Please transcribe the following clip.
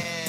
man.